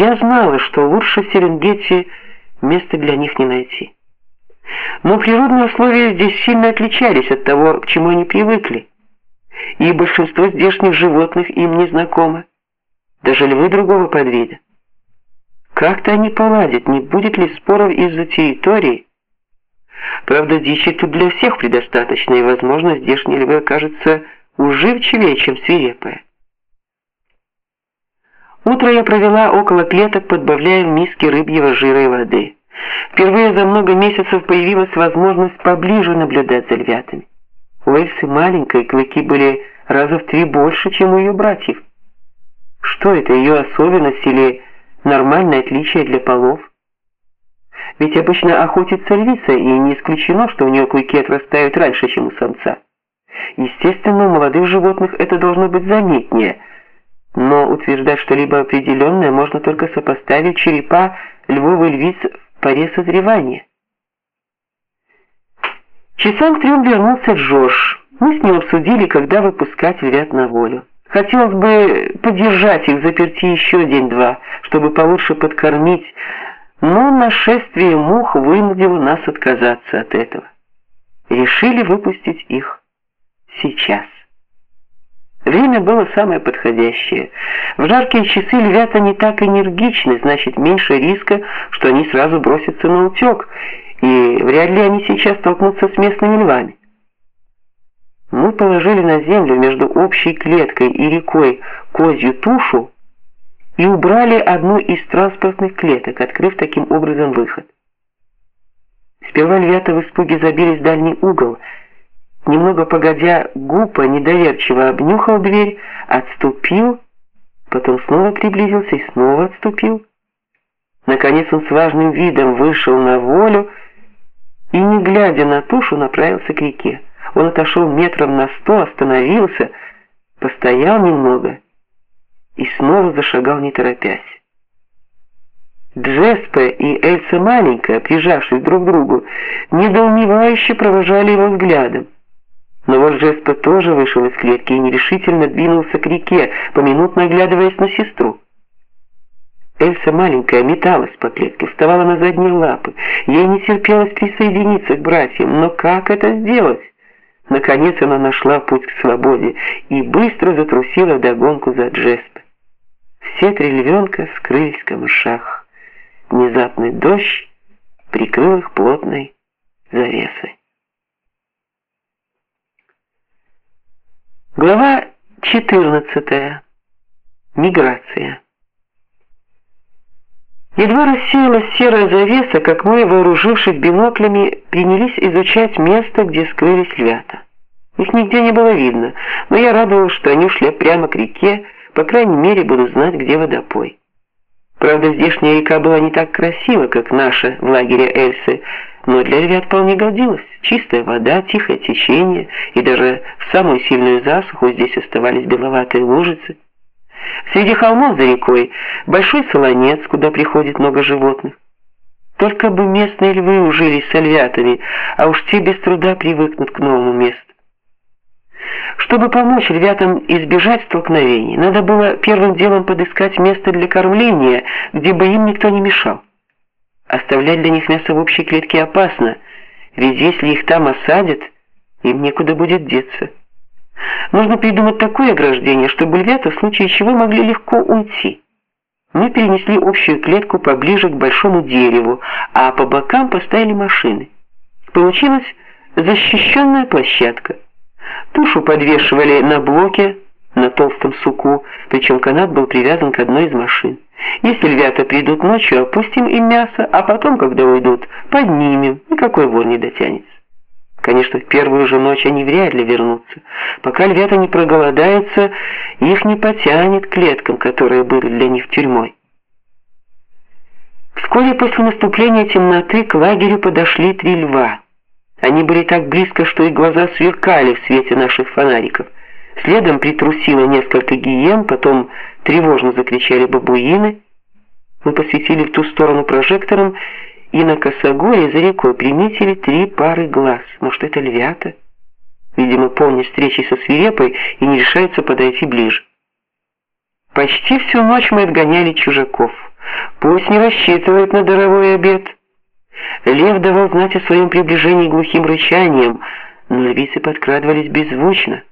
я знала, что лучше Серенгети места для них не найти. Но природные условия здесь сильно отличались от того, к чему они привыкли. И большинство здешних животных им не знакомо. Даже львы другого подвида. Как-то они поладят, не будет ли споров из-за территории? Правда, дичи тут для всех предостаточно, и, возможно, здешние львы окажутся уживчивее, чем свирепые. Утро я провела около клеток, подбавляя в миски рыбьего жира и воды. Впервые за много месяцев появилась возможность поближе наблюдать за львятами. У Эльсы маленькой клыки были раза в три больше, чем у ее братьев. Что это, ее особенность или нормальное отличие для полов? Ведь обычно охотится львица, и не исключено, что у нее клыки отрастают раньше, чем у самца. Естественно, у молодых животных это должно быть заметнее, но утверждать что-либо определенное можно только сопоставив черепа львов и львиц в паре созревания. Часам к трем вернулся Джош. Мы с ним обсудили, когда выпускать львят на волю. Хотелось бы подержать их заперти еще день-два, чтобы получше подкормить, но нашествие мух вынудило нас отказаться от этого. Решили выпустить их сейчас. Время было самое подходящее. В жаркие часы львята не так энергичны, значит, меньше риска, что они сразу бросятся на утек, и вряд ли они сейчас столкнутся с местными львами. Мы положили на землю между общей клеткой и рекой козью тушу и убрали одну из транспортных клеток, открыв таким образом выход. Сперва львята в испуге забились в дальний угол. Немного погодя, Гупа недоверчиво обнюхал дверь, отступил, потом снова приблизился и снова отступил. Наконец он с важным видом вышел на волю и, не глядя на тушу, направился к реке. Он отошел метров на сто, остановился, постоял немного и снова зашагал не торопясь. Джеспе и Эльса маленькая, прижавшись друг к другу, недоумевающе провожали его взглядом. Но вот Джеспе тоже вышел из клетки и нерешительно двинулся к реке, поминутно оглядываясь на сестру. Эльса маленькая металась по клетке, вставала на задние лапы. Ей не терпелось присоединиться к братьям, но как это сделать? Наконец она нашла путь к свободе и быстро затрусила вдогонку за Джеспе. Все три львенка скрылись в камышах. Внезапный дождь прикрыл их плотной завесой. Глава 14. Миграция. Едва рассеялась серая завеса, как мы, вооружившись биноклями, принялись изучать место, где скрылись львята. Их нигде не было видно, но я радовалась, что они ушли прямо к реке, по крайней мере, буду знать, где водопой. Правда, здешняя река была не так красива, как наша в лагере Эльсы, но для львят вполне годилась. Чистая вода, тихое течение, и даже в самую сильную засуху здесь оставались беловатые лужицы. Среди холмов за рекой большой солонец, куда приходит много животных. Только бы местные львы ужились с львятами, а уж те без труда привыкнут к новому месту. Чтобы помочь львятам избежать столкновений, надо было первым делом подыскать место для кормления, где бы им никто не мешал. Оставлять для них мясо в общей клетке опасно, ведь если их там осадят, им некуда будет деться. Нужно придумать такое ограждение, чтобы львята в случае чего могли легко уйти. Мы перенесли общую клетку поближе к большому дереву, а по бокам поставили машины. Получилась защищенная площадка. Тушу подвешивали на блоке на толстом суку, причем канат был привязан к одной из машин. Если львята придут ночью, опустим им мясо, а потом, когда уйдут, поднимем, никакой вор не дотянется. Конечно, в первую же ночь они вряд ли вернутся. Пока львята не проголодаются, их не потянет к клеткам, которые были для них тюрьмой. Вскоре после наступления темноты к лагерю подошли три льва. Они были так близко, что их глаза сверкали в свете наших фонариков. Следом притрусило несколько гиен, потом тревожно закричали бабуины. Мы посветили в ту сторону прожектором и на косогоре за рекой приметили три пары глаз. Может, это львята? Видимо, помнят встречи со свирепой и не решаются подойти ближе. Почти всю ночь мы отгоняли чужаков. Пусть не рассчитывает на даровой обед. Лев давал знать о своем приближении глухим рычанием, но львицы подкрадывались беззвучно.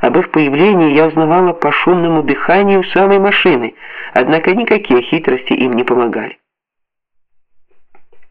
Об их появлении я узнавала по шумному дыханию самой машины, однако никакие хитрости им не помогали.